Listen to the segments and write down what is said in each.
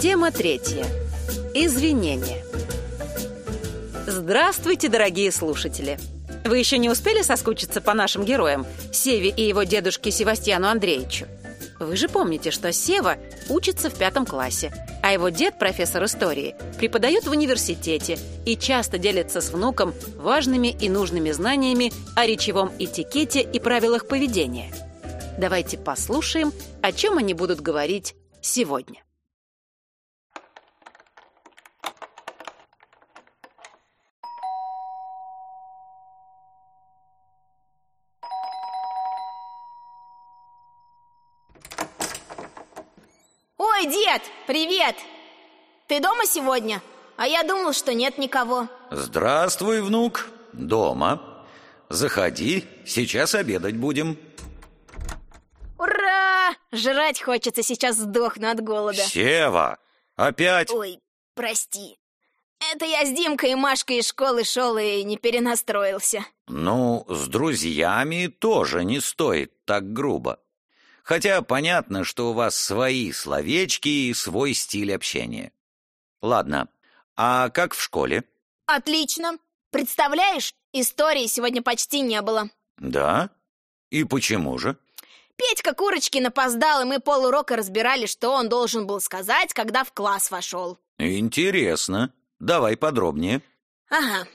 Тема третья. Извинения. Здравствуйте, дорогие слушатели! Вы еще не успели соскучиться по нашим героям, Севе и его дедушке Севастьяну Андреевичу? Вы же помните, что Сева учится в пятом классе, а его дед, профессор истории, преподает в университете и часто делится с внуком важными и нужными знаниями о речевом этикете и правилах поведения. Давайте послушаем, о чем они будут говорить сегодня. Ой, дед, привет! Ты дома сегодня? А я думал, что нет никого. Здравствуй, внук. Дома. Заходи, сейчас обедать будем. Ура! Жрать хочется, сейчас сдохну от голода. Сева, опять? Ой, прости. Это я с Димкой и Машкой из школы шел и не перенастроился. Ну, с друзьями тоже не стоит так грубо. Хотя понятно, что у вас свои словечки и свой стиль общения. Ладно, а как в школе? Отлично. Представляешь, истории сегодня почти не было. Да? И почему же? Петька Курочкин опоздал, и мы полурока разбирали, что он должен был сказать, когда в класс вошел. Интересно. Давай подробнее. Ага.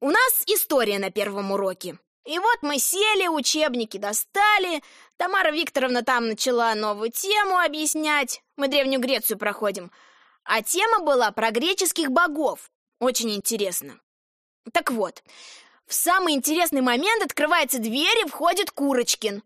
У нас история на первом уроке. И вот мы сели, учебники достали. Тамара Викторовна там начала новую тему объяснять. Мы Древнюю Грецию проходим. А тема была про греческих богов. Очень интересно. Так вот, в самый интересный момент открывается дверь и входит Курочкин.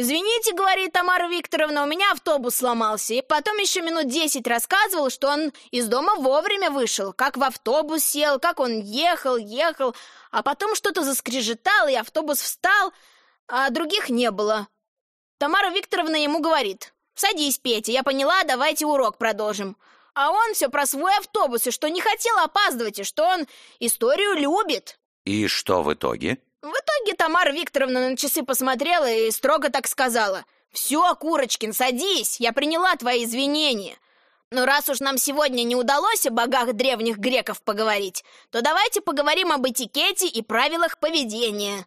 «Извините, — говорит Тамара Викторовна, — у меня автобус сломался». И потом еще минут десять рассказывал, что он из дома вовремя вышел, как в автобус сел, как он ехал, ехал, а потом что-то заскрежетало, и автобус встал, а других не было. Тамара Викторовна ему говорит, «Садись, Петя, я поняла, давайте урок продолжим». А он все про свой автобус, и что не хотел опаздывать, и что он историю любит. И что в итоге? В итоге Тамара Викторовна на часы посмотрела и строго так сказала. «Все, Курочкин, садись, я приняла твои извинения. Но раз уж нам сегодня не удалось о богах древних греков поговорить, то давайте поговорим об этикете и правилах поведения».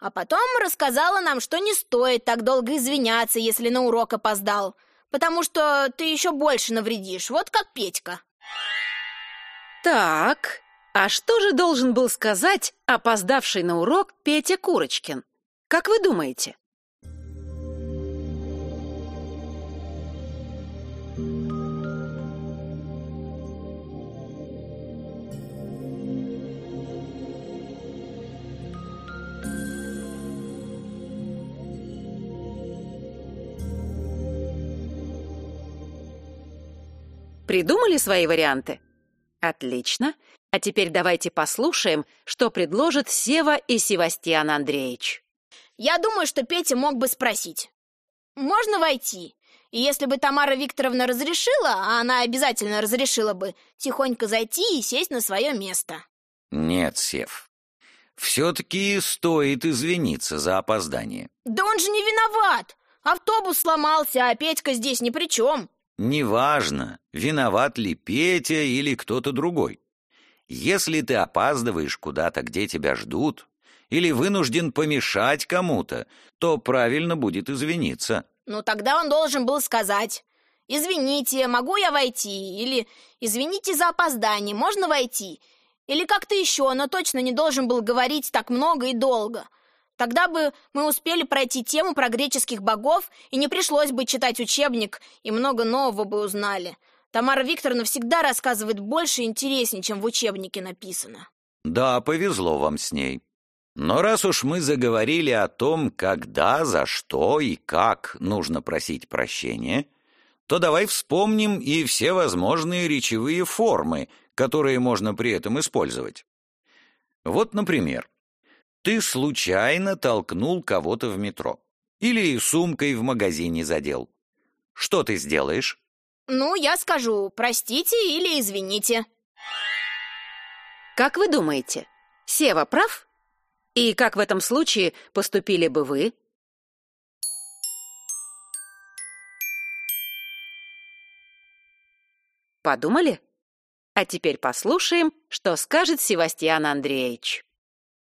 А потом рассказала нам, что не стоит так долго извиняться, если на урок опоздал, потому что ты еще больше навредишь, вот как Петька. Так, а что же должен был сказать опоздавший на урок Петя Курочкин? Как вы думаете? Придумали свои варианты? Отлично. А теперь давайте послушаем, что предложат Сева и Севастьян Андреевич. Я думаю, что Петя мог бы спросить. «Можно войти?» И если бы Тамара Викторовна разрешила, а она обязательно разрешила бы, тихонько зайти и сесть на свое место. Нет, Сев. Все-таки стоит извиниться за опоздание. Да он же не виноват! Автобус сломался, а Петька здесь ни при чем. Неважно, виноват ли Петя или кто-то другой. Если ты опаздываешь куда-то, где тебя ждут, или вынужден помешать кому-то, то правильно будет извиниться. Ну, тогда он должен был сказать «Извините, могу я войти?» или «Извините за опоздание, можно войти?» Или как-то еще, но точно не должен был говорить так много и долго. Тогда бы мы успели пройти тему про греческих богов, и не пришлось бы читать учебник, и много нового бы узнали. Тамара Викторовна всегда рассказывает больше и интереснее, чем в учебнике написано. Да, повезло вам с ней. Но раз уж мы заговорили о том, когда, за что и как нужно просить прощения, то давай вспомним и все возможные речевые формы, которые можно при этом использовать. Вот, например, ты случайно толкнул кого-то в метро или сумкой в магазине задел. Что ты сделаешь? Ну, я скажу «простите» или «извините». Как вы думаете, Сева прав? И как в этом случае поступили бы вы? Подумали? А теперь послушаем, что скажет Севастьян Андреевич.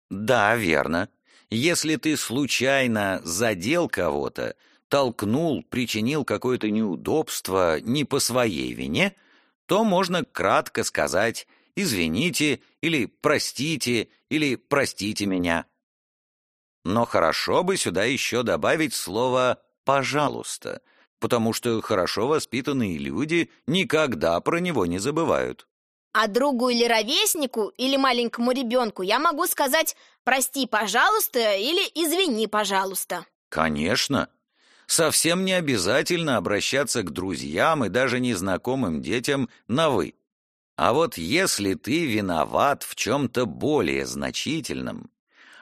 Да, верно. Если ты случайно задел кого-то, толкнул, причинил какое-то неудобство не по своей вине, то можно кратко сказать «извините» или «простите» или «простите меня». Но хорошо бы сюда еще добавить слово «пожалуйста», потому что хорошо воспитанные люди никогда про него не забывают. А другу или ровеснику, или маленькому ребенку я могу сказать «прости, пожалуйста» или «извини, пожалуйста». Конечно. Совсем не обязательно обращаться к друзьям и даже незнакомым детям на «вы». А вот если ты виноват в чем-то более значительном,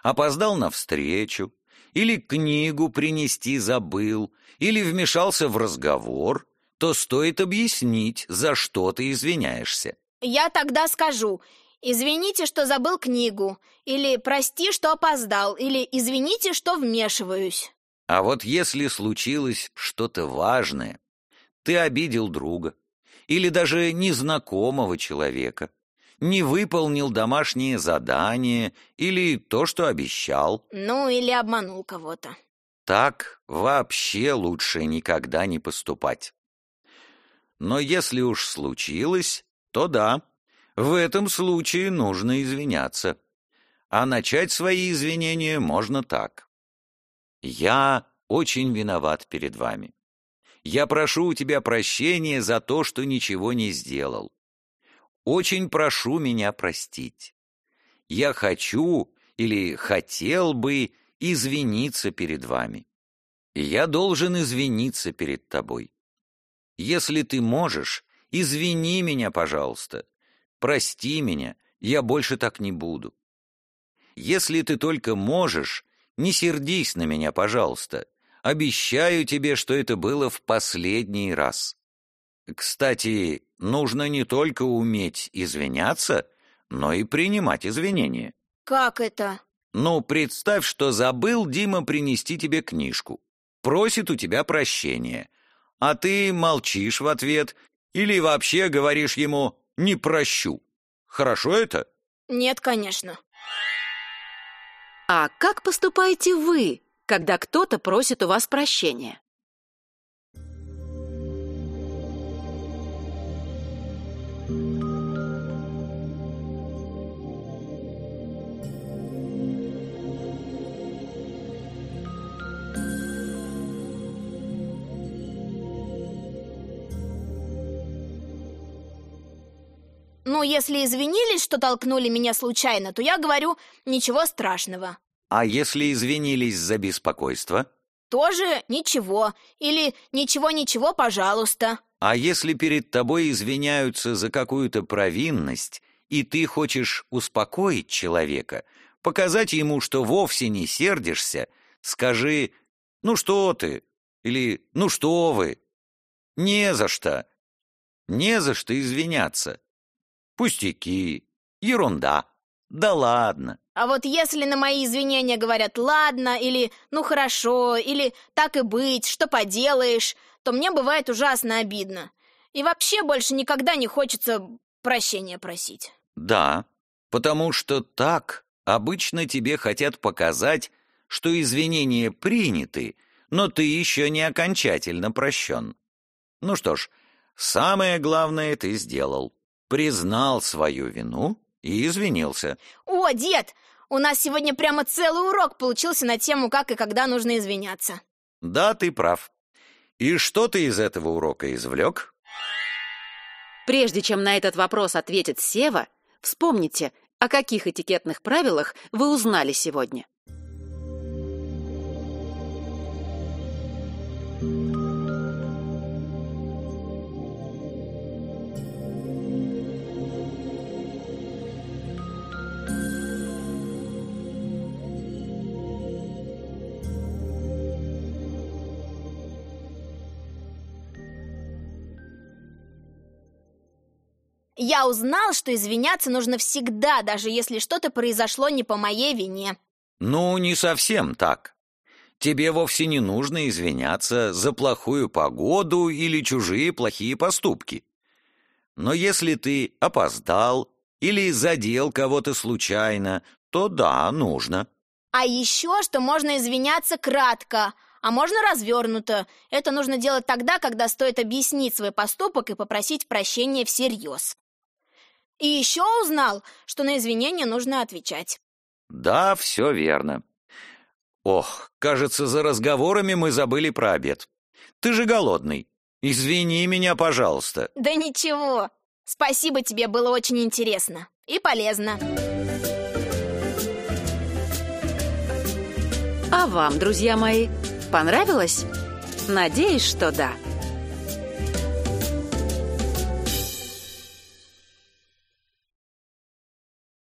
опоздал на встречу, или книгу принести забыл, или вмешался в разговор, то стоит объяснить, за что ты извиняешься. Я тогда скажу «Извините, что забыл книгу», или «Прости, что опоздал», или «Извините, что вмешиваюсь». А вот если случилось что-то важное, ты обидел друга или даже незнакомого человека, не выполнил домашнее задание или то, что обещал. Ну, или обманул кого-то. Так вообще лучше никогда не поступать. Но если уж случилось, то да, в этом случае нужно извиняться. А начать свои извинения можно так. «Я очень виноват перед вами. Я прошу у тебя прощения за то, что ничего не сделал. Очень прошу меня простить. Я хочу или хотел бы извиниться перед вами. Я должен извиниться перед тобой. Если ты можешь, Извини меня, пожалуйста. Прости меня, я больше так не буду. Если ты только можешь, не сердись на меня, пожалуйста. Обещаю тебе, что это было в последний раз. Кстати, нужно не только уметь извиняться, но и принимать извинения. Как это? Ну, представь, что забыл Дима принести тебе книжку. Просит у тебя прощения. А ты молчишь в ответ или вообще говоришь ему «не прощу». Хорошо это? Нет, конечно. А как поступаете вы, когда кто-то просит у вас прощения? Ну, если извинились, что толкнули меня случайно, то я говорю «ничего страшного». А если извинились за беспокойство? Тоже ничего. Или «ничего-ничего, пожалуйста». А если перед тобой извиняются за какую-то провинность, и ты хочешь успокоить человека, показать ему, что вовсе не сердишься, скажи «ну что ты» или «ну что вы». Не за что. Не за что извиняться. Пустяки, ерунда. Да ладно. А вот если на мои извинения говорят «ладно» или «ну хорошо» или «так и быть, что поделаешь», то мне бывает ужасно обидно. И вообще больше никогда не хочется прощения просить. Да, потому что так обычно тебе хотят показать, что извинения приняты, но ты еще не окончательно прощен. Ну что ж, самое главное ты сделал признал свою вину и извинился. О, дед, у нас сегодня прямо целый урок получился на тему, как и когда нужно извиняться. Да, ты прав. И что ты из этого урока извлек? Прежде чем на этот вопрос ответит Сева, вспомните, о каких этикетных правилах вы узнали сегодня. Я узнал, что извиняться нужно всегда, даже если что-то произошло не по моей вине. Ну, не совсем так. Тебе вовсе не нужно извиняться за плохую погоду или чужие плохие поступки. Но если ты опоздал или задел кого-то случайно, то да, нужно. А еще, что можно извиняться кратко, а можно развернуто. Это нужно делать тогда, когда стоит объяснить свой поступок и попросить прощения всерьез. И еще узнал, что на извинения нужно отвечать. Да, все верно. Ох, кажется, за разговорами мы забыли про обед. Ты же голодный. Извини меня, пожалуйста. Да ничего. Спасибо тебе, было очень интересно и полезно. А вам, друзья мои, понравилось? Надеюсь, что да.